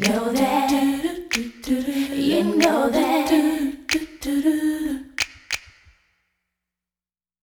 Know that.